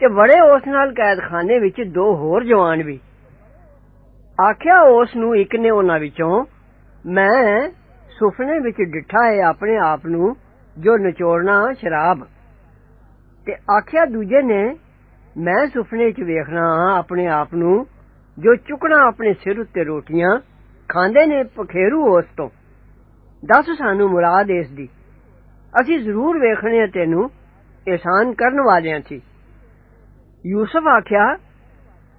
ਤੇ ਬੜੇ ਉਸ ਨਾਲ ਕੈਦਖਾਨੇ ਵਿੱਚ ਦੋ ਹੋਰ ਜਵਾਨ ਵੀ ਆਖਿਆ ਉਸ ਨੂੰ ਇੱਕ ਨੇ ਉਹਨਾਂ ਵਿੱਚੋਂ ਮੈਂ ਸੁਪਨੇ ਵਿੱਚ ਡਿੱਠਾ ਹੈ ਆਪਣੇ ਆਪ ਨੂੰ ਜੋ ਨਿਚੋੜਨਾ ਸ਼ਰਾਬ ਤੇ ਆਖਿਆ ਦੂਜੇ ਨੇ ਮੈਂ ਸੁਪਨੇ 'ਚ ਵੇਖਣਾ ਆਪਣੇ ਆਪ ਨੂੰ ਜੋ ਚੁੱਕਣਾ ਆਪਣੇ ਸਿਰ ਉੱਤੇ ਰੋਟੀਆਂ ਖਾਂਦੇ ਨੇ ਪਖੇਰੂ ਉਸ ਤੋਂ ਦੱਸ ਸਾਨੂੰ ਮੁਰਾਦ ਇਸ ਦੀ ਅਸੀਂ ਜ਼ਰੂਰ ਵੇਖਣੇ ਆ ਤੈਨੂੰ ਇਹਸਾਨ ਕਰਨ ਵਾਲਿਆਂ ਸੀ ਯੂਸਫ ਆਖਿਆ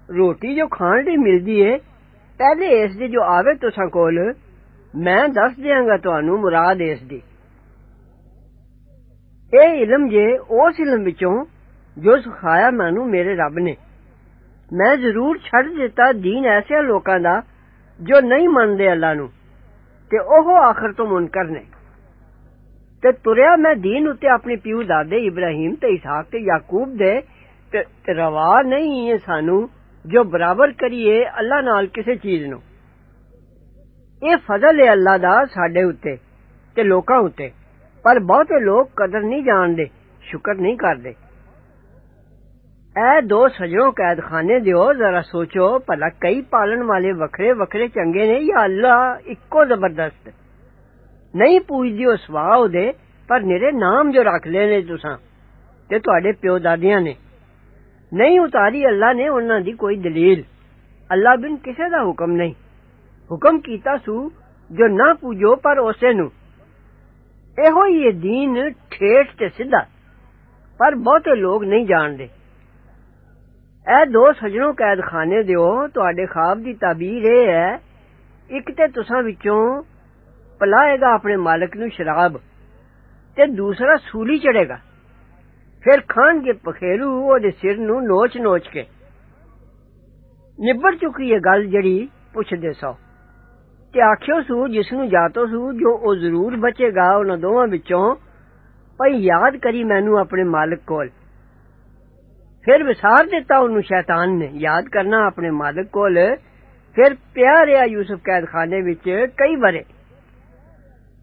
ਰੋਟੀ ਜੋ ਖਾਣ ਲਈ ਮਿਲਦੀ ਏ ਪਹਿਲੇ ਇਸ ਦੀ ਜੋ ਆਵੇ ਤੁਸਾਂ ਕੋਲ ਮੈਂ ਦੱਸ ਦਿਆਂਗਾ ਤੁਹਾਨੂੰ ਮੁਰਾਦ ਇਸ ਦੀ ਇਹ ਇਲਮ ਜੇ ਉਸ ਇਲਮ ਵਿੱਚੋਂ ਜੋ ਸਿਖਾਇਆ ਮੈਨੂੰ ਮੇਰੇ ਰੱਬ ਨੇ ਮੈਂ ਜ਼ਰੂਰ ਛੱਡ ਦਿੱਤਾ دین ਐਸੇ ਲੋਕਾਂ ਦਾ ਜੋ ਨਹੀਂ ਮੰਨਦੇ ਅੱਲਾ ਨੂੰ ਤੇ ਉਹ ਆਖਰ ਤੋਂ ਮੁਨਕਰ ਨੇ ਤੇ ਤੁਰਿਆ ਮੈਂ دین ਉੱਤੇ ਆਪਣੇ ਪਿਓ ਦਾਦੇ ਇਬਰਾਹੀਮ ਤੇ ਇਸਾਕ ਤੇ ਯਾਕੂਬ ਦੇ روا نہیں ہے سانو، جو برابر کریے اللہ نال کسی چیز نو۔ یہ فضل ہے اللہ دا سڈے اتنے تے لوکاں اتے پر بہتے لوگ قدر نہیں جان دے شکر نہیں کر دے اے دو سجوں قید خانے دیو، ذرا سوچو پلا کئی پالن والے وکھرے وکھرے چنگے نے یا اللہ اکو زبردست۔ نہیں پوچھ دیو سوا دے پر میرے نام جو رکھ لے نے تساں۔ تے تواڈے پیو دادیاں نے۔ ਨਹੀਂ ਉਤਾਰੀ ਅੱਲਾ ਨੇ ਉਹਨਾਂ ਦੀ ਕੋਈ ਦਲੀਲ ਅੱਲਾ ਬਿਨ ਕਿਸੇ ਦਾ ਹੁਕਮ ਨਹੀਂ ਹੁਕਮ ਕੀਤਾ ਸੂ ਜੋ ਨਾ ਪੂਜੋ ਪਰ ਉਸੇ ਨੂੰ ਇਹੋ ਹੀ ਇਹ دین ਠੇਠ ਤੇ ਸਿੱਧਾ ਪਰ ਬਹੁਤੇ ਲੋਕ ਨਹੀਂ ਜਾਣਦੇ ਐ ਦੋ ਸਜਣੋ ਕੈਦਖਾਨੇ ਦਿਓ ਤੁਹਾਡੇ ਖਾਬ ਦੀ ਤਾਬੀਰ ਇਹ ਹੈ ਇੱਕ ਤੇ ਤੁਸਾਂ ਵਿੱਚੋਂ ਪਲਾਏਗਾ ਆਪਣੇ ਮਾਲਕ ਨੂੰ ਸ਼ਰਾਬ ਤੇ ਦੂਸਰਾ ਸੂਲੀ ਚੜੇਗਾ ਫਿਰ ਖਾਣਗੇ ਪਖੇਰੂ ਉਹਦੇ ਸਿਰ ਨੂੰ ਨੋਚ ਨੋਚ ਕੇ ਨਿਬੜ ਚੁੱਕੀ ਹੈ ਗੱਲ ਜਿਹੜੀ ਪੁੱਛਦੇ ਸੋ ਤੇ ਆਖਿਓ ਸੂ ਜਿਸ ਨੂੰ ਜਾਤੋ ਸੂ ਜੋ ਉਹ ਜ਼ਰੂਰ ਬਚੇਗਾ ਉਹਨਾਂ ਦੋਵਾਂ ਵਿੱਚੋਂ ਭਈ ਯਾਦ ਕਰੀ ਮੈਨੂੰ ਆਪਣੇ ਮਾਲਕ ਕੋਲ ਫਿਰ ਵਿਸਾਰ ਦਿੱਤਾ ਉਹਨੂੰ ਸ਼ੈਤਾਨ ਨੇ ਯਾਦ ਕਰਨਾ ਆਪਣੇ ਮਾਲਕ ਕੋਲ ਫਿਰ ਪਿਆ ਰਿਹਾ ਯੂਸਫ ਕੈਦਖਾਨੇ ਵਿੱਚ ਕਈ ਬਰੇ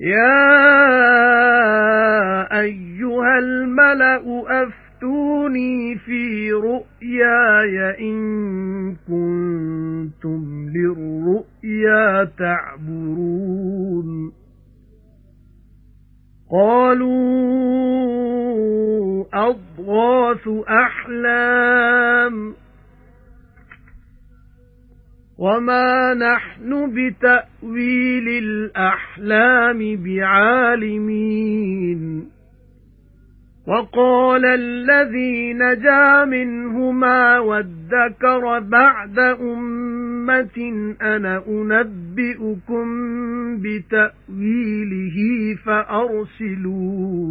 يا أيها الملأ أفتوني في رؤياي إن كنتم للرؤيا تعبرون قالوا أضغاث أحلام وما نحن بتأويل الأحلام بعالمين وقال الذي نجا منهما وادكر بعد أمة أنا أنبئكم بتأويله فأرسلون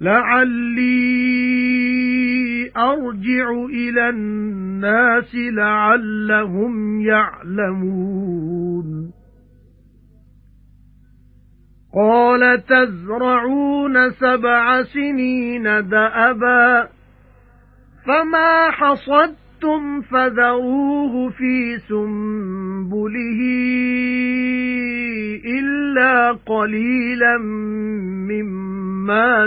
لعلي أرجع إلى الناس لعلهم يعلمون قال تزرعون سبع سنين دأبا فما حصدتم فذروه في سنبله إلا قليلا مما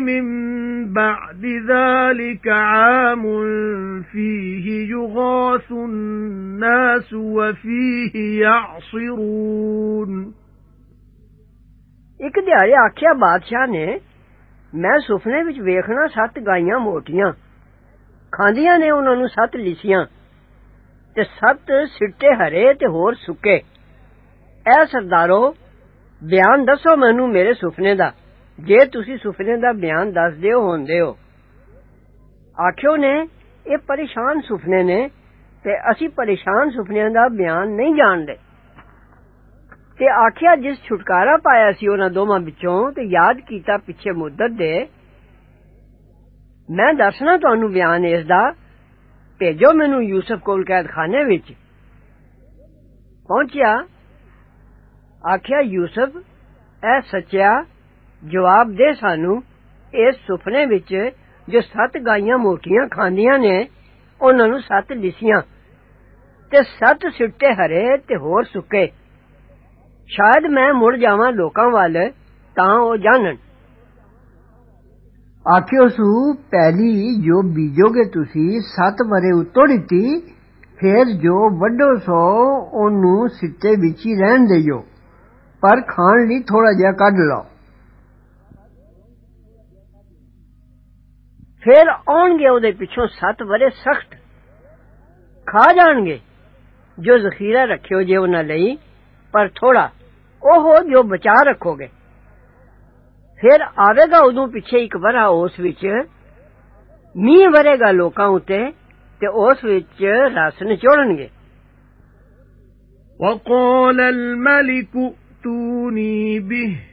مِن بَعْدِ ذَلِكَ عَامٌ فِيهِ يُغَاثُ النَّاسُ وَفِيهِ يَعْصِرُونَ ਇੱਕ ਦਿਹਾੜੇ ਆਖਿਆ ਬਾਦਸ਼ਾਹ ਨੇ ਮੈਂ ਸੁਪਨੇ ਵਿੱਚ ਵੇਖਣਾ ਸੱਤ ਗਾਈਆਂ ਮੋਟੀਆਂ ਖਾਂਦੀਆਂ ਨੇ ਉਹਨਾਂ ਨੂੰ ਸੱਤ ਲਿਸੀਆਂ ਤੇ ਸੱਤ ਸਿੱਟੇ ਹਰੇ ਤੇ ਹੋਰ ਸੁੱਕੇ ਐ ਸਰਦਾਰੋ ਬਿਆਨ ਦੱਸੋ ਮੈਨੂੰ ਮੇਰੇ ਸੁਪਨੇ ਦਾ ਜੇ ਤੁਸੀਂ ਸੁਪਨੇ ਦਾ ਬਿਆਨ ਦੱਸਦੇ ਹੋ ਹੁੰਦੇ ਹੋ ਆਖਿਓ ਨੇ ਇਹ ਪਰੇਸ਼ਾਨ ਸੁਪਨੇ ਨੇ ਤੇ ਅਸੀਂ ਪਰੇਸ਼ਾਨ ਸੁਪਨਿਆਂ ਦਾ ਬਿਆਨ ਨਹੀਂ ਜਾਣਦੇ ਤੇ ਆਖਿਆ ਜਿਸ ਛੁਟਕਾਰਾ ਪਾਇਆ ਸੀ ਉਹਨਾਂ ਦੋਵਾਂ ਵਿੱਚੋਂ ਤੇ ਯਾਦ ਕੀਤਾ ਪਿੱਛੇ ਮੁੱਦਤ ਦੇ ਮੈਂ ਦੱਸਣਾ ਤੁਹਾਨੂੰ ਬਿਆਨ ਇਸ ਦਾ ਭੇਜੋ ਮੈਨੂੰ ਯੂਸਫ ਕੋਲ ਕੈਦਖਾਨੇ ਵਿੱਚ ਪਹੁੰਚਿਆ ਆਖਿਆ ਯੂਸਫ ਐ ਸੱਚਿਆ ਜਵਾਬ ਦੇ ਸਾਨੂੰ ਇਸ ਸੁਪਨੇ ਵਿੱਚ ਜੋ ਸੱਤ ਗਾਈਆਂ ਮੋਟੀਆਂ ਖਾਂਦੀਆਂ ਨੇ ਉਹਨਾਂ ਨੂੰ ਸੱਤ ਲਿਸੀਆਂ ਤੇ ਸੱਤ ਸਿੱਟੇ ਹਰੇ ਤੇ ਹੋਰ ਸੁੱਕੇ ਸ਼ਾਇਦ ਮੈਂ ਮੁੜ ਜਾਵਾਂ ਲੋਕਾਂ ਵੱਲ ਤਾਂ ਉਹ ਜਾਣਨ ਆਖਿਓ ਸੂ ਪਹਿਲੀ ਜੋ ਬੀਜੋਗੇ ਤੁਸੀਂ ਸੱਤ ਵਰੇ ਉੱਤੋਂ ਦਿੱਤੀ ਫਿਰ ਜੋ ਵੱਡੋ ਸੋ ਉਹਨੂੰ ਸਿੱਟੇ ਵਿੱਚ ਹੀ ਰਹਿਣ ਦਿਓ ਪਰ ਖਾਣ ਲਈ ਥੋੜਾ ਜਿਹਾ ਕੱਢ ਲਓ پھر آنگے اودے پچھوں سات برے سخت کھا جان گے جو ذخیرہ رکھیو جے انہاں لئی پر تھوڑا أو ہو جو بچا رکھو گے پھر آوے گا ادوں پیچھے ایک برا اس وچ مینہ ورے گا لوکاں اُتے تے اس وچ رس نچوڑن گے وقال الملك ائتوني به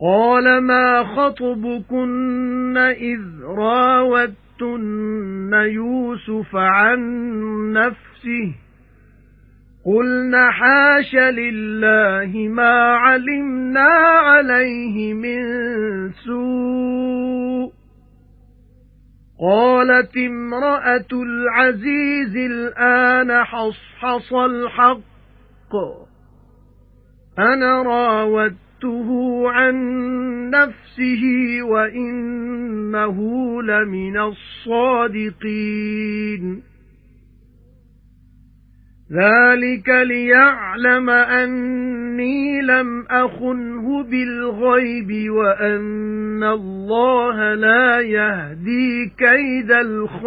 قَالَ مَا خَطْبُكُنَّ إِذْ رَاوَدتُّنَّ يُوسُفَ عَن نَّفْسِهِ قُلْنَ حَاشَ لِلَّهِ مَا عَلِمْنَا عَلَيْهِ مِن سُوءٍ قَالَتِ امْرَأَةُ الْعَزِيزِ الْآنَ حَصْحَصَ الْحَقُّ أَنَا رَاوَدتُّ فَأَخَذْتُهُ عَن نَّفْسِهِ وَإِنَّهُ لَمِنَ الصَّادِقِينَ ذَلِكَ لِيَعْلَمَ أَنِّي لَمْ أَخُنْهُ بِالْغَيْبِ وَأَنَّ اللَّهَ لَا يَهْدِي كَيْدَ الْخَائِنِينَ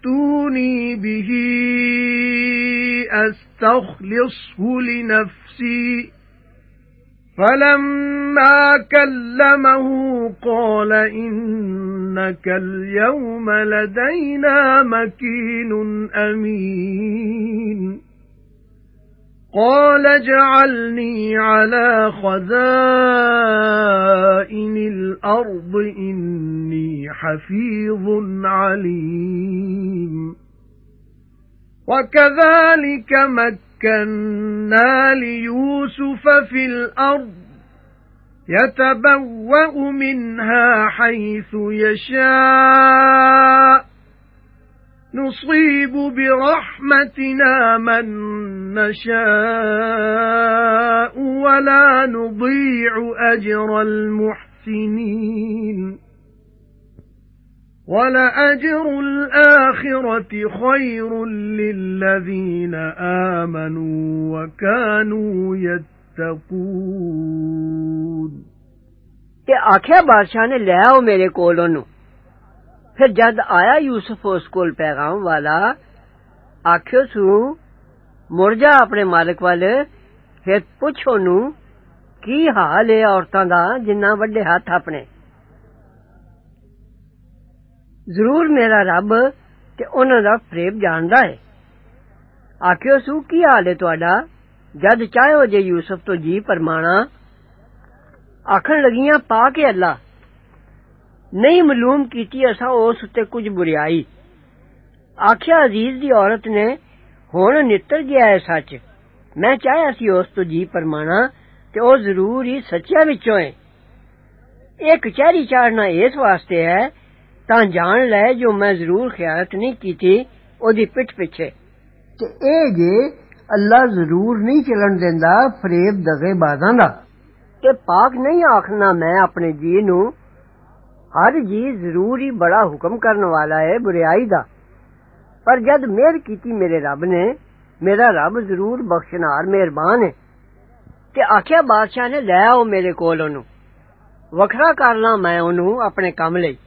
ائتوني بِهِ أَسْتَخْلِصْهُ لِنَفْسِي. فَلَمَّا كَلَّمَهُ قَالَ إِنَّكَ الْيَوْمَ لَدَيْنَا مَكِينٌ أَمِينٌ. قَالَ اجْعَلْنِي عَلَى خَزَائِنِ الْأَرْضِ إِنِّي حَفِيظٌ عَلِيمٌ. وَكَذَلِكَ مَكَّنَّا لِيُوسُفَ فِي الْأَرْضِ يَتَبَوَّأُ مِنْهَا حَيْثُ يَشَاءُ. نُصِيبُ بِرَحْمَتِنَا مَن نَّشَاءُ وَلَا نُضِيعُ أَجْرَ الْمُحْسِنِينَ. وَلَأَجْرُ الْآخِرَةِ خَيْرٌ لِّلَّذِينَ آمَنُوا وَكَانُوا يَتَّقُونَ کہ آکھیا بادشاہ نے لے آؤ میرے کولوں پھر جد آیا یوسف اس کول پیغام والا آخو سو مڑ جا اپنے مالک وال پھر پوچھ اونوں کی حال ہے عورتاں دا جنہ وڈے ہاتھ اپنے ضرور میرا رب تے انہاں دا فریب جاندا ہے آخو سو کی حال ہے تہاڈا جد چاہو جے یوسف تو جی پرمانا آخر لگیاں پا کے اللہ ਨਹੀਂ ਮਾਲੂਮ ਕੀਤੀ ਅਸਾਂ ਉਸ ਉੱਤੇ ਕੁਝ ਬੁਰੀਾਈ ਆਖਿਆ ਅਜ਼ੀਜ਼ ਦੀ ਔਰਤ ਨੇ ਹੁਣ ਨਿੱਤਰ ਗਿਆ ਹੈ ਸੱਚ ਮੈਂ ਚਾਹਿਆ ਸੀ ਉਸ ਤੋਂ ਜੀ ਪਰਮਾਣਾ ਤੇ ਉਹ ਜ਼ਰੂਰ ਹੀ ਸੱਚਿਆਂ ਵਿੱਚੋਂ ਹੈ ਇਹ ਕਚਹਿਰੀ ਚਾੜਨਾ ਇਸ ਵਾਸਤੇ ਹੈ ਤਾਂ ਜਾਣ ਲੈ ਜੋ ਮੈਂ ਜ਼ਰੂਰ ਖਿਆਲਤ ਨਹੀਂ ਕੀਤੀ ਉਹਦੀ ਪਿੱਠ ਪਿੱਛੇ ਤੇ ਇਹ ਜੇ ਅੱਲਾ ਜ਼ਰੂਰ ਨਹੀਂ ਚੱਲਣ ਦਿੰਦਾ ਫਰੇਬ ਦਗੇ ਬਾਜ਼ਾਂ ਦਾ ਤੇ ਪਾਕ ਨਹੀਂ ਆਖਣਾ ਮੈਂ ਆਪਣੇ ਜੀ ਨੂੰ ਹਰ ਜੀ ਜ਼ਰੂਰ ਹੀ ਬੜਾ ਹੁਕਮ ਕਰਨ ਵਾਲਾ ਹੈ ਬੁਰਾਈ ਦਾ ਪਰ ਜਦ ਮਿਹਰ ਕੀਤੀ ਮੇਰੇ ਰੱਬ ਨੇ ਮੇਰਾ ਰੱਬ ਜ਼ਰੂਰ ਬਖਸ਼ਨਾਰ ਮਿਹਰਬਾਨ ਹੈ ਤੇ ਆਖਿਆ ਬਾਦਸ਼ਾਹ ਨੇ ਲੈ ਆਓ ਮੇਰੇ ਕੋਲ ਉਹਨੂੰ ਵੱਖਰਾ ਕਰ ਲਾਂ ਮੈਂ ਉਹਨੂੰ ਆਪਣੇ ਕੰਮ ਲਈ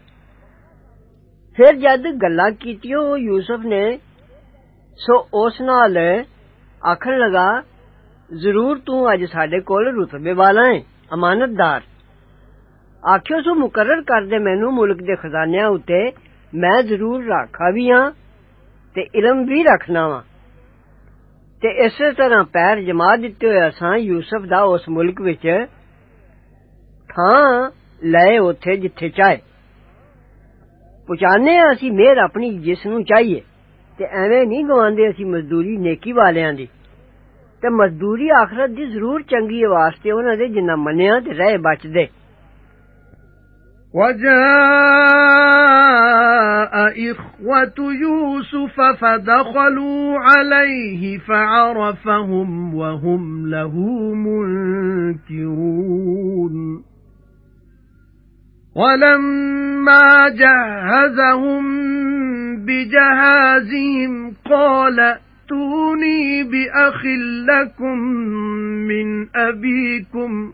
ਫਿਰ ਜਦ ਗੱਲਾਂ ਕੀਤੀਆਂ ਉਹ ਯੂਸਫ ਨੇ ਸੋ ਉਸ ਨਾਲ ਆਖਣ ਲਗਾ ਜ਼ਰੂਰ ਤੂੰ ਅੱਜ ਸਾਡੇ ਕੋਲ ਰੁਤਬੇ ਵਾਲਾ ਹੈ ਅਮਾਨਤਦਾਰ ਆਖਿਓ ਸੋ ਮੁਕਰਰ ਕਰ ਦੇ ਮੈਨੂੰ ਮੁਲਕ ਦੇ ਖਜ਼ਾਨਿਆਂ ਉੱਤੇ ਮੈਂ ਜ਼ਰੂਰ ਰਾਖਾ ਵੀ ਹਾਂ ਤੇ ਇਲਮ ਵੀ ਰੱਖਣਾ ਵਾਂ ਤੇ ਇਸੇ ਤਰ੍ਹਾਂ ਪੈਰ ਜਮਾ ਦਿੱਤੇ ਹੋਏ ਅਸਾਂ ਯੂਸਫ ਦਾ ਉਸ ਮੁਲਕ ਵਿੱਚ ਥਾਂ ਲਏ ਉੱਥੇ ਜਿੱਥੇ ਚਾਹੇ ਪੁਚਾਨੇ ਅਸੀਂ ਮਿਹਰ ਆਪਣੀ ਜਿਸ ਨੂੰ ਚਾਹੀਏ ਤੇ ਐਵੇਂ ਨਹੀਂ ਗਵਾਉਂਦੇ ਅਸੀਂ ਮਜ਼ਦੂਰੀ ਨੇਕੀ ਵਾਲਿਆਂ ਦੀ ਤੇ ਮਜ਼ਦੂਰੀ ਆਖਰਤ ਦੀ ਜ਼ਰੂਰ ਚੰਗੀ ਹੈ ਵਾਸਤੇ ਉਹਨਾਂ ਦੇ ਜਿੰਨਾ ਮੰਨਿਆ ਤੇ ਰਹਿ ਬਚਦੇ وَجَاءَ إِخْوَةُ يُوسُفَ فَدَخَلُوا عَلَيْهِ فَعَرَفَهُمْ وَهُمْ لَهُ مُنكِرُونَ. وَلَمَّا جَهَّزَهُم بِجَهَازِهِمْ قَالَ ائْتُونِي بِأَخٍ لَّكُم مِّنْ أَبِيكُمْ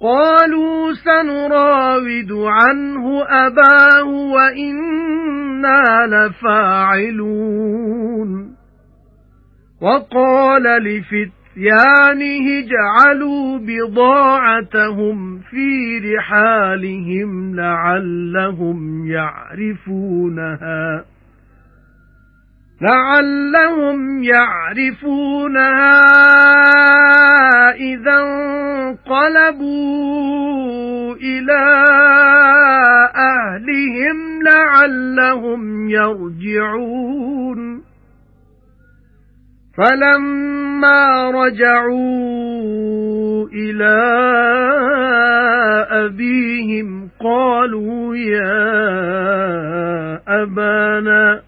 قَالُوا سَنُرَاوِدُ عَنْهُ أَبَاهُ وَإِنَّا لَفَاعِلُونَ. وَقَالَ لِفِتْ فتيانه اجعلوا بضاعتهم في رحالهم لعلهم يعرفونها. لعلهم يعرفونها إذا انقلبوا إلى أهلهم لعلهم يرجعون فَلَمَّا رَجَعُوا إِلَى أَبِيهِمْ قَالُوا يَا أَبَانَا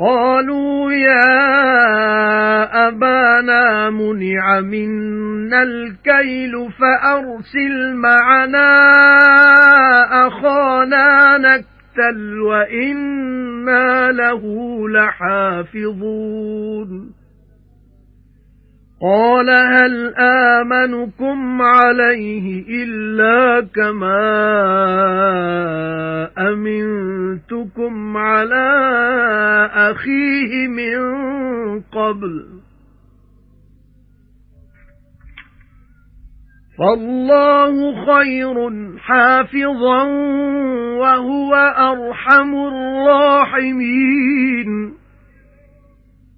قَالُوا يَا أَبَانَا مُنِعَ مِنَّا الْكَيْلُ فَأَرْسِلْ مَعَنَا أَخَانَا نَكْتَلْ وَإِنَّا لَهُ لَحَافِظُونَ. قَالَ هَلْ آمَنُكُمْ عَلَيْهِ إِلَّا كَمَا أَمِنْتُكُمْ عَلَى أَخِيهِ مِنْ قَبْلُ؟ فَاللَّهُ خَيْرٌ حَافِظًا وَهُوَ أَرْحَمُ الرَّاحِمِينَ.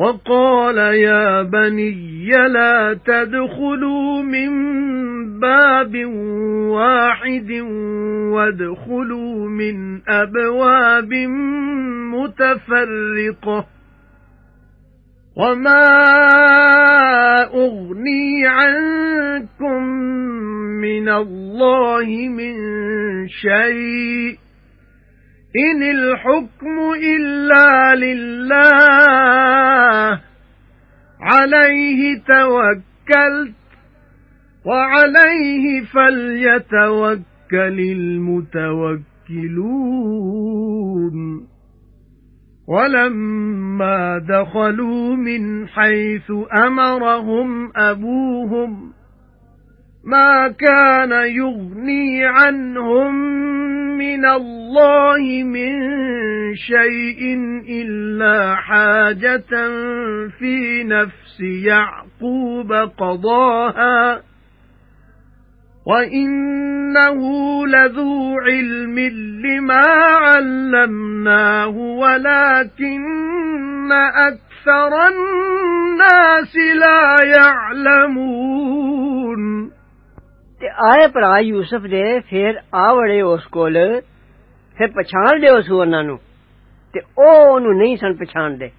وَقَالَ يَا بَنِيَّ لَا تَدْخُلُوا مِن بَابٍ وَاحِدٍ وَادْخُلُوا مِنْ أَبْوَابٍ مُتَفَرِّقَةٍ. وَمَا أُغْنِي عَنكُم مِّنَ اللَّهِ مِن شَيْءٍ. إِنِ الْحُكْمُ إِلَّا لِلَّهِ. عَلَيْهِ تَوَكَّلْتُ وَعَلَيْهِ فَلْيَتَوَكَّلِ الْمُتَوَكِّلُونَ. وَلَمَّا دَخَلُوا مِنْ حَيْثُ أَمَرَهُمْ أَبُوهُمْ مَا كَانَ يُغْنِي عَنْهُمْ مِنَ اللَّهِ مِنْ شَيْءٍ إِلَّا حَاجَةً فِي نَفْسِ يَعْقُوبَ قَضَاهَا وَإِنَّهُ لَذُو عِلْمٍ لِمَا عَلَّمْنَاهُ وَلَكِنَّ أَكْثَرَ النَّاسِ لَا يَعْلَمُونَ ਤੇ ਆਏ ਭਰਾ ਯੂਸਫ ਦੇ ਫਿਰ ਆ ਵੜੇ ਉਸ ਕੋਲ ਫਿਰ ਪਛਾਣ ਲਿਓ ਸੂ ਉਹਨਾਂ ਨੂੰ ਤੇ ਉਹ ਉਹਨੂੰ ਨਹੀਂ ਸਨ ਪਛਾਣਦੇ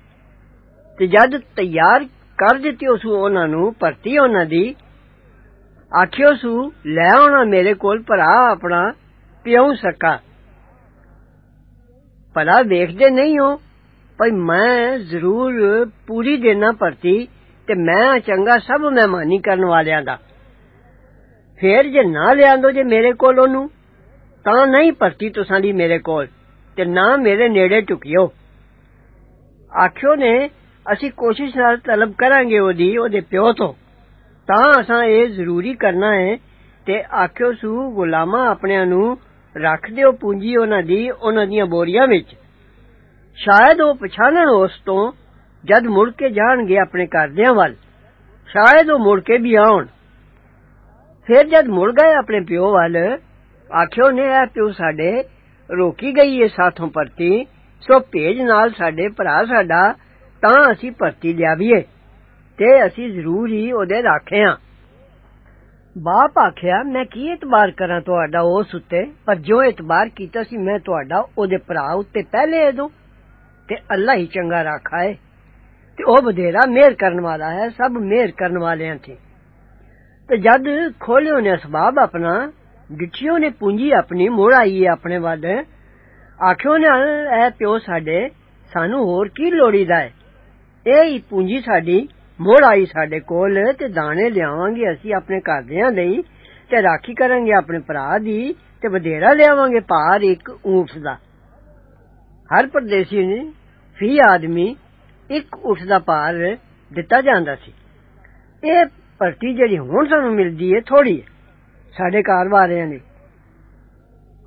ਤੇ ਜਦ ਤਿਆਰ ਕਰ ਦਿੱਤੀ ਉਸ ਉਹਨਾਂ ਨੂੰ ਭਰਤੀ ਉਹਨਾਂ ਦੀ ਆਖਿਓ ਸੂ ਲੈ ਆਉਣਾ ਮੇਰੇ ਕੋਲ ਭਰਾ ਆਪਣਾ ਪਿਉ ਸਕਾ ਭਲਾ ਵੇਖਦੇ ਨਹੀਂ ਹੋ ਭਈ ਮੈਂ ਜ਼ਰੂਰ ਪੂਰੀ ਦੇਣਾ ਭਰਤੀ ਤੇ ਮੈਂ ਚੰਗਾ ਸਭ ਮਹਿਮਾਨੀ ਕਰਨ ਵਾਲਿਆਂ ਦਾ ਫੇਰ ਜੇ ਨਾ ਲਿਆਂਦੋ ਜੇ ਮੇਰੇ ਕੋਲ ਉਹਨੂੰ ਤਾਂ ਨਹੀਂ ਭਰਤੀ ਤੁਸਾਂ ਦੀ ਮੇਰੇ ਕੋਲ ਤੇ ਨਾ ਮੇਰੇ ਨੇੜੇ ਟੁਕਿਓ ਆਖਿਓ ਨੇ ਅਸੀਂ ਕੋਸ਼ਿਸ਼ ਨਾਲ ਤਲਬ ਕਰਾਂਗੇ ਉਹਦੀ ਉਹਦੇ ਪਿਓ ਤੋਂ ਤਾਂ ਅਸਾਂ ਇਹ ਜ਼ਰੂਰੀ ਕਰਨਾ ਹੈ ਤੇ ਆਖਿਓ ਸੂ ਗੁਲਾਮਾਂ ਆਪਣਿਆਂ ਨੂੰ ਰੱਖ ਦਿਓ ਪੂੰਜੀ ਉਹਨਾਂ ਦੀ ਉਹਨਾਂ ਦੀਆਂ ਬੋਰੀਆਂ ਵਿੱਚ ਸ਼ਾਇਦ ਉਹ ਪਛਾਣਨ ਉਸ ਤੋਂ ਜਦ ਮੁੜ ਕੇ ਜਾਣਗੇ ਆਪਣੇ ਘਰਦਿਆਂ ਵੱਲ ਸ਼ਾਇਦ ਉਹ ਮੁੜ ਕੇ ਵੀ ਆਉਣ ਫਿਰ ਜਦ ਮੁੜ ਗਏ ਆਪਣੇ ਪਿਓ ਵੱਲ ਆਖਿਓ ਨੇ ਇਹ ਪਿਓ ਸਾਡੇ ਰੋਕੀ ਗਈ ਏ ਸਾਥੋਂ ਪਰਤੀ ਸੋ ਭੇਜ ਨਾਲ ਸਾਡੇ ਭਰਾ ਸਾਡਾ ਤਾਂ ਅਸੀਂ ਭਰਤੀ ਲਿਆਵੀਏ ਤੇ ਅਸੀਂ ਜ਼ਰੂਰ ਹੀ ਉਹਦੇ ਰਾਖਿਆਂ ਬਾਪ ਆਖਿਆ ਮੈਂ ਕੀ ਇਤਬਾਰ ਕਰਾਂ ਤੁਹਾਡਾ ਉਸ ਉੱਤੇ ਪਰ ਜੋ ਇਤਬਾਰ ਕੀਤਾ ਸੀ ਮੈਂ ਤੁਹਾਡਾ ਉਹਦੇ ਭਰਾ ਉੱਤੇ ਪਹਿਲੇ ਇਹਦੋਂ ਤੇ ਅੱਲਾ ਹੀ ਚੰਗਾ ਰਾਖਾ ਹੈ ਤੇ ਉਹ ਬਧੇਰਾ ਮਿਹਰ ਕਰਨ ਵਾਲਾ ਹੈ ਸਭ ਮਿਹਰ ਕਰਨ ਵਾਲਿਆਂ ਤੇ ਤੇ ਜਦ ਖੋਲਿਓ ਨੇ ਅਸਬਾਬ ਆਪਣਾ ਗਿੱਠਿਓ ਨੇ ਪੂੰਜੀ ਆਪਣੀ ਮੋੜ ਆਈ ਆਪਣੇ ਵੱਲ ਆਖਿਓ ਨੇ ਐ ਪਿਓ ਸਾਡੇ ਸਾਨੂੰ ਹੋਰ ਕੀ ਲੋੜੀਦਾ ਹੈ ਇਹ ਹੀ ਪੂੰਜੀ ਸਾਡੀ ਮੋੜ ਆਈ ਸਾਡੇ ਕੋਲ ਤੇ ਦਾਣੇ ਲਿਆਵਾਂਗੇ ਅਸੀਂ ਆਪਣੇ ਘਰਦਿਆਂ ਲਈ ਤੇ ਰਾਖੀ ਕਰਾਂਗੇ ਆਪਣੇ ਭਰਾ ਦੀ ਤੇ ਵਧੇਰਾ ਲਿਆਵਾਂਗੇ ਭਾਰ ਇੱਕ ਊਂਠ ਦਾ ਹਰ ਪਰਦੇਸੀ ਨੇ ਫੀ ਆਦਮੀ ਇੱਕ ਊਠ ਦਾ ਭਾਰ ਦਿੱਤਾ ਜਾਂਦਾ ਸੀ ਇਹ ਭਰਤੀ ਜਿਹੜੀ ਹੁਣ ਸਾਨੂੰ ਮਿਲਦੀ ਏ ਥੋੜੀ ਏ ਸਾਡੇ ਘਰ ਵਾਲਿਆਂ ਨੇ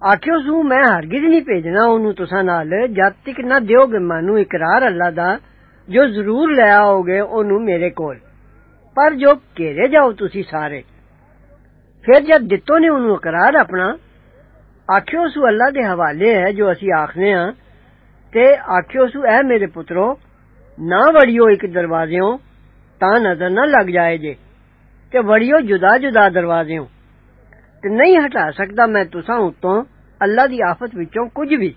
ਆਖਿਓ ਸੂ ਮੈਂ ਹਰਗਿਜ਼ ਨਹੀਂ ਭੇਜਣਾ ਉਹਨੂੰ ਤੁਸਾਂ ਨਾਲ ਜਦ ਤੱਕ ਨਾ ਦਿਓਗੇ ਮੈਨੂੰ ਇਕਰਾਰ ਅੱਲਾ ਦਾ ਜੋ ਜ਼ਰੂਰ ਲੈ ਆਓਗੇ ਉਹਨੂੰ ਮੇਰੇ ਕੋਲ ਪਰ ਜੋ ਘੇਰੇ ਜਾਓ ਤੁਸੀਂ ਸਾਰੇ ਫਿਰ ਜਦ ਦਿੱਤੋ ਨੇ ਉਹਨੂੰ ਇਕਰਾਰ ਆਪਣਾ ਆਖਿਓ ਸੂ ਅੱਲਾ ਦੇ ਹਵਾਲੇ ਹੈ ਜੋ ਅਸੀਂ ਆਖਨੇ ਆ ਤੇ ਆਖਿਓ ਸੂ ਐ ਮੇਰੇ ਪੁੱਤਰੋ ਨਾ ਵੜਿਓ ਇੱਕ ਦਰਵਾਜ਼ਿਓਂ ਤਾਂ ਨਜ਼ਰ ਨਾ ਲੱਗ ਜਾਏ ਜੇ کہ وڑیو جدا جدا دروازے ہوں۔ تے نہیں ہٹا سکدا میں تساں اتوں اللہ دی آفت وچوں کچھ بھی۔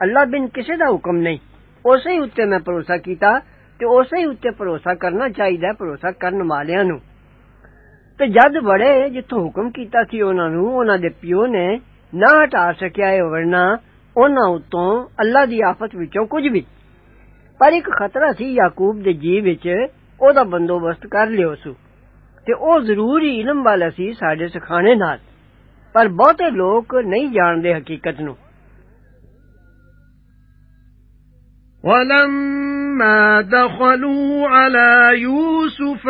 اللہ بن کسے دا حکم نہیں۔ اسے اتنے میں بھروسہ کیتا تے اسے اتنے بھروسہ کرنا چاہیے بھروسہ کرن والیاں نو تے جد بڑے جتھوں حکم کیتا سی انہاں نو انہاں دے پیو نے نہ ہٹا سکیا اے ورنا انہاں اتوں اللہ دی آفت وچوں کچھ بھی۔ پر ایک خطرہ سی یعقوب دے جی وچ، او دا بندوبست کر لیو سو۔ ਤੇ ਉਹ ਜ਼ਰੂਰ ਹੀ ਇਲਮ ਵਾਲਾ ਸੀ ਸਾਡੇ ਸਿਖਾਣੇ ਨਾਲ ਪਰ ਬਹੁਤੇ ਲੋਕ ਨਹੀਂ ਜਾਣਦੇ ਹਕੀਕਤ ਨੂੰ وَلَمَّا دَخَلُوا عَلَى يُوسُفَ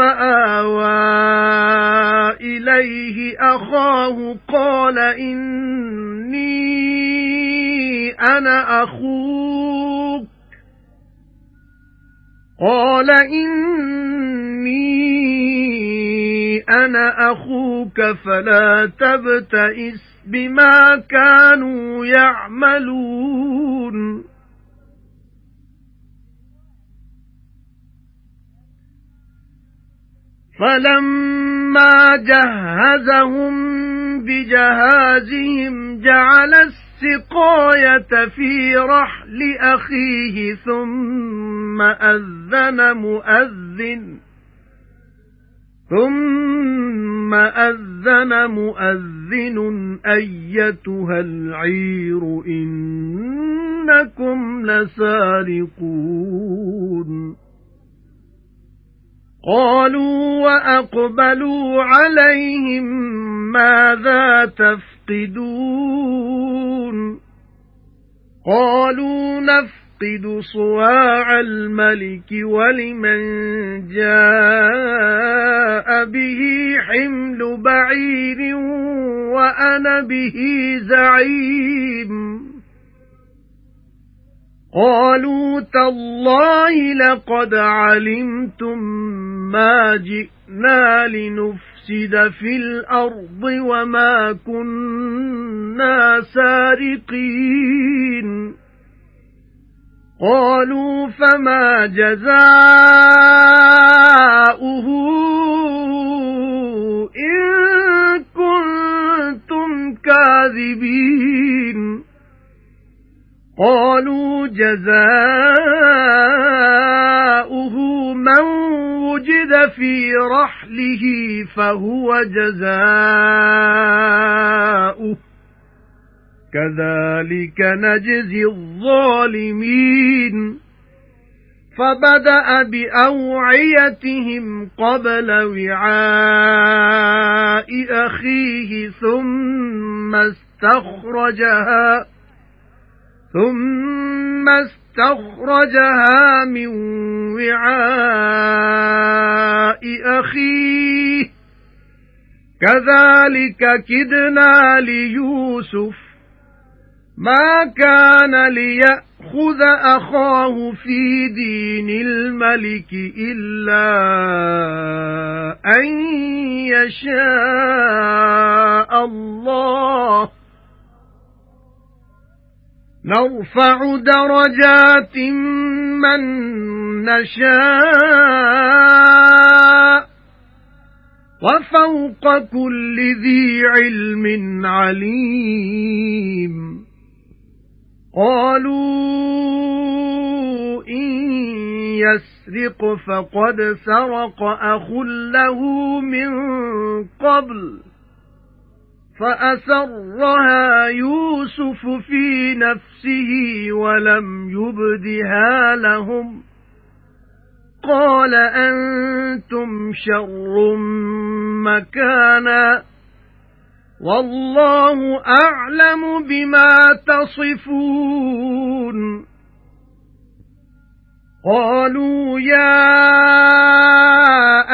آوَى إِلَيْهِ أَخَاهُ قَالَ إِنِّي أَنَا أَخُوكَ قَالَ إِنِّي أَنَا أَخُوكَ فَلَا تَبْتَئِسْ بِمَا كَانُوا يَعْمَلُونَ. فَلَمَّا جَهَّزَهُم بِجَهَازِهِمْ جَعَلَ السِّقَايَةَ فِي رَحْلِ أَخِيهِ ثُمَّ أَذَّنَ مُؤَذِّنٌ. ثُمَّ أَذَّنَ مُؤَذِّنٌ أَيَّتُهَا الْعِيرُ إِنَّكُمْ لَسَارِقُونَ قَالُوا وَأَقْبَلُوا عَلَيْهِمْ مَاذَا تَفْقِدُونَ قَالُوا نَفْقِدُ صُوَاعَ الْمَلِكِ وَلِمَنْ جَاءَ بِهِ حِمْلُ بَعِيرٍ وَأَنَا بِهِ زَعِيمٌ. قَالُوا تَاللَّهِ لَقَدْ عَلِمْتُمْ مَا جِئْنَا لِنُفْسِدَ فِي الْأَرْضِ وَمَا كُنَّا سَارِقِينَ. قَالُوا فَمَا جَزَاؤُهُ إِن كُنتُمْ كَاذِبِينَ. قَالُوا جَزَاؤُهُ مَن وُجِدَ فِي رَحْلِهِ فَهُوَ جَزَاؤُهُ. كَذَلِكَ نَجْزِي الظَّالِمِينَ. فَبَدَأَ بِأَوْعِيَتِهِمْ قَبْلَ وِعَاءِ أَخِيهِ ثُمَّ اسْتَخْرَجَهَا ثُمَّ اسْتَخْرَجَهَا مِنْ وِعَاءِ أَخِيهِ. كَذَلِكَ كِدْنَا لِيُوسُفَ مَا كَانَ لِيَأْخُذَ أَخَاهُ فِي دِينِ الْمَلِكِ إِلَّا أَن يَشَاءَ اللَّهُ. نَرْفَعُ دَرَجَاتٍ مَّن نَّشَاءُ وَفَوْقَ كُلِّ ذِي عِلْمٍ عَلِيمٌ. قَالُوا إِن يَسْرِقْ فَقَدْ سَرَقَ أَخٌ لَّهُ مِن قَبْلُ فَأَسَرَّهَا يُوسُفُ فِي نَفْسِهِ وَلَمْ يُبْدِهَا لَهُمْ قَالَ أَنْتُمْ شَرٌّ مَكَانًا وَاللَّهُ أَعْلَمُ بِمَا تَصِفُونَ. قَالُوا يَا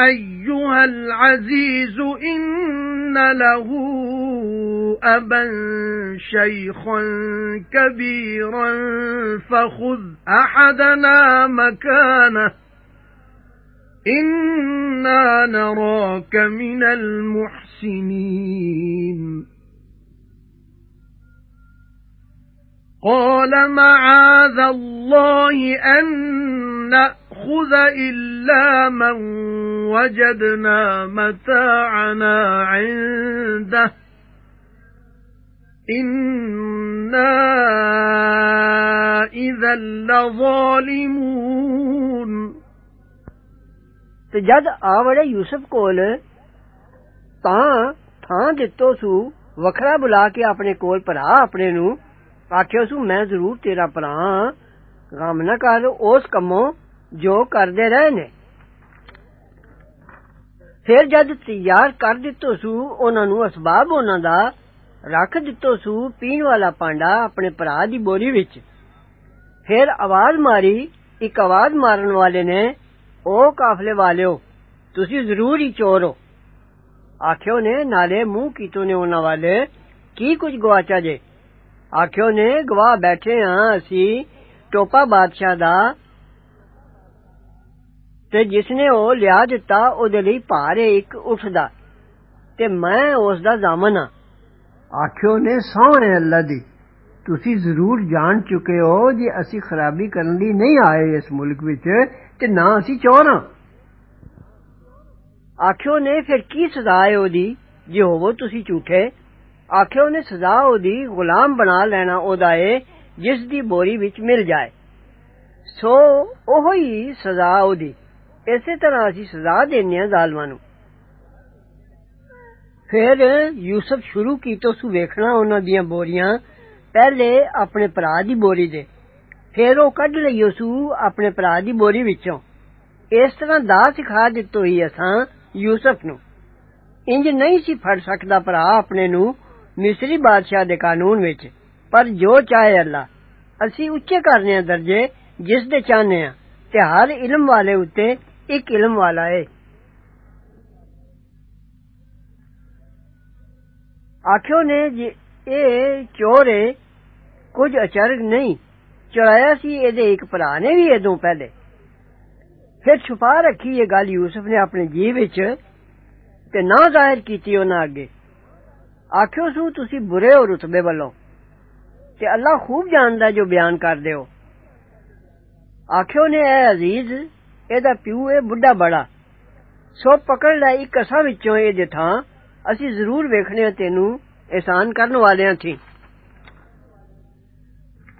أَيُّهَا الْعَزِيزُ إِنَّ لَهُ أَبًا شَيْخًا كَبِيرًا فَخُذْ أَحَدَنَا مَكَانَهُ. إِنَّا نَرَاكَ مِنَ الْمُحْسِنِينَ. قَالَ مَعَاذَ اللَّهِ أَن نَّأْخُذَ إِلَّا مَن وَجَدْنَا مَتَاعَنَا عِندَهُ إِنَّا إِذًا لَّظَالِمُونَ ਤੇ ਜਦ ਆਵੜੇ ਯੂਸਫ ਕੋਲ ਤਾਂ ਥਾਂ ਦਿੱਤੋ ਸੂ ਵੱਖਰਾ ਬੁਲਾ ਕੇ ਆਪਣੇ ਕੋਲ ਭਰਾ ਆਪਣੇ ਨੂੰ ਆਖਿਓ ਸੂ ਮੈਂ ਜ਼ਰੂਰ ਤੇਰਾ ਭਰਾ ਗਮ ਨਾ ਕਰ ਉਸ ਕੰਮੋਂ ਜੋ ਕਰਦੇ ਰਹੇ ਨੇ ਫਿਰ ਜਦ ਤਿਆਰ ਕਰ ਦਿੱਤੋ ਸੂ ਉਹਨਾਂ ਨੂੰ ਅਸਬਾਬ ਉਹਨਾਂ ਦਾ ਰੱਖ ਦਿੱਤੋ ਸੂ ਪੀਣ ਵਾਲਾ ਪਾਂਡਾ ਆਪਣੇ ਭਰਾ ਦੀ ਬੋਰੀ ਵਿੱਚ ਫਿਰ ਆਵਾਜ਼ ਮਾਰੀ ਇੱਕ ਆਵਾਜ਼ ਮਾਰਨ ਵਾਲੇ ਨੇ ਉਹ ਕਾਫਲੇ ਵਾਲਿਓ ਤੁਸੀਂ ਜ਼ਰੂਰ ਹੀ ਚੋਰ ਹੋ ਆਖਿਓ ਨੇ ਨਾਲੇ ਮੂੰਹ ਕੀਤੋ ਨੇ ਉਹਨਾਂ ਵਾਲੇ ਕੀ ਕੁਝ ਗਵਾਚਾ ਜੇ ਆਖਿਓ ਨੇ ਗਵਾਹ ਬੈਠੇ ਹਾਂ ਅਸੀਂ ਟੋਪਾ ਬਾਦਸ਼ਾਹ ਦਾ ਤੇ ਜਿਸਨੇ ਉਹ ਲਿਆ ਦਿੱਤਾ ਉਹਦੇ ਲਈ ਭਾਰੇ ਇੱਕ ਉੱਠਦਾ ਤੇ ਮੈਂ ਉਸ ਦਾ ਜ਼ਾਮਨ ਆ ਆਖਿਓ ਨੇ ਸੋਹਣੇ ਅੱਲਾ ਦੀ ਤੁਸੀਂ ਜ਼ਰੂਰ ਜਾਣ ਚੁੱਕੇ ਹੋ ਜੇ ਅਸੀਂ ਖਰਾਬੀ ਕਰਨ ਲਈ ਨਹੀਂ ਆਏ ਇਸ ਮੁਲਕ ਵਿੱਚ ਤੇ ਨਾ ਅਸੀਂ ਚੋਰ ਹਾਂ آخو نے پھر کی سزا ہے او دی جے ہوو تسی جھوٹے آخو نے سزا او دی غلام بنا لینا او دا جس دی بوری وچ مل جائے سو اوہی سزا او دی اسی طرح اسی سزا دینے ہیں ظالماں پھر یوسف شروع کی تو سو ویکھنا انہاں دیاں بوریاں پہلے اپنے پرا دی بوری دے پھر او کڈ لئیو سو اپنے پرا دی بوری وچوں اس طرح دا سکھا ہی اساں ਯੂਸਫ ਨੂੰ ਇੰਜ ਨਹੀਂ ਸੀ ਫੜ ਸਕਦਾ ਭਰਾ ਆਪਣੇ ਨੂੰ ਮਿਸਰੀ ਬਾਦਸ਼ਾਹ ਦੇ ਕਾਨੂੰਨ ਵਿੱਚ ਪਰ ਜੋ ਚਾਹੇ ਅੱਲਾ ਅਸੀਂ ਉੱਚੇ ਕਰਨੇ ਆ ਦਰਜੇ ਜਿਸ ਦੇ ਚਾਹਨੇ ਆ ਤੇ ਹਰ ਇਲਮ ਵਾਲੇ ਉੱਤੇ ਇੱਕ ਇਲਮ ਵਾਲਾ ਏ ਆਖਿਓ ਨੇ ਜੇ ਇਹ ਚੋਰ ਏ ਕੁਝ ਅਚਰਜ ਨਹੀਂ ਚੁਰਾਇਆ ਸੀ ਇਹਦੇ ਇੱਕ ਭਰਾ ਨੇ ਵੀ ਇਹਦੋਂ ਪਹਿਲੇ پھر چھپا رکھی یہ گل یوسف نے اپنے جی وچ تے نہ ظاہر کیتی انہاں اگے آکھو سو تسی برے ہو رتبے والوں تے اللہ خوب جاندا جو بیان کر دیو آکھو نے اے عزیز اے دا پیو اے بڈا بڑا سو پکڑ لے ایک اساں وچوں اے دے تھاں اسی ضرور ویکھنے تینوں احسان کرن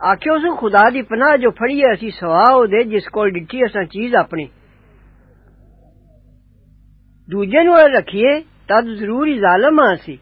آخوس خدا دی پناہ جو فڑیے اسی سواؤ دے جس کو ڈٹھی اساں چیز اپنی دوجے نو رکھیے تد ضروری ظالم آسی